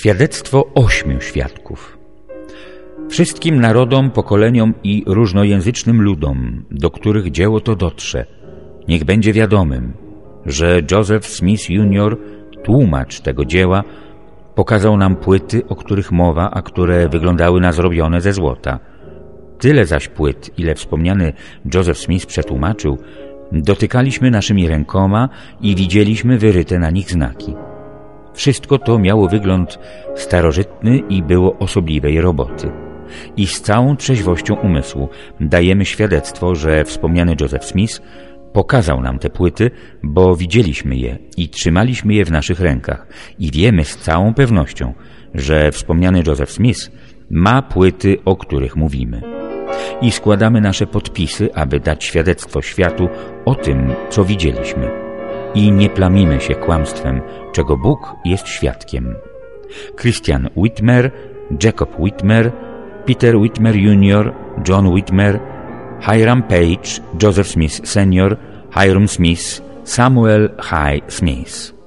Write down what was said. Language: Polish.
Świadectwo ośmiu świadków. Wszystkim narodom, pokoleniom i różnojęzycznym ludom, do których dzieło to dotrze, niech będzie wiadomym, że Joseph Smith Jr., tłumacz tego dzieła, pokazał nam płyty, o których mowa, a które wyglądały na zrobione ze złota. Tyle zaś płyt, ile wspomniany Joseph Smith przetłumaczył, dotykaliśmy naszymi rękoma i widzieliśmy wyryte na nich znaki. Wszystko to miało wygląd starożytny i było osobliwej roboty. I z całą trzeźwością umysłu dajemy świadectwo, że wspomniany Joseph Smith pokazał nam te płyty, bo widzieliśmy je i trzymaliśmy je w naszych rękach i wiemy z całą pewnością, że wspomniany Joseph Smith ma płyty, o których mówimy. I składamy nasze podpisy, aby dać świadectwo światu o tym, co widzieliśmy i nie plamimy się kłamstwem, czego Bóg jest świadkiem. Christian Whitmer, Jacob Whitmer, Peter Whitmer Jr., John Whitmer, Hiram Page, Joseph Smith Sr., Hiram Smith, Samuel High Smith.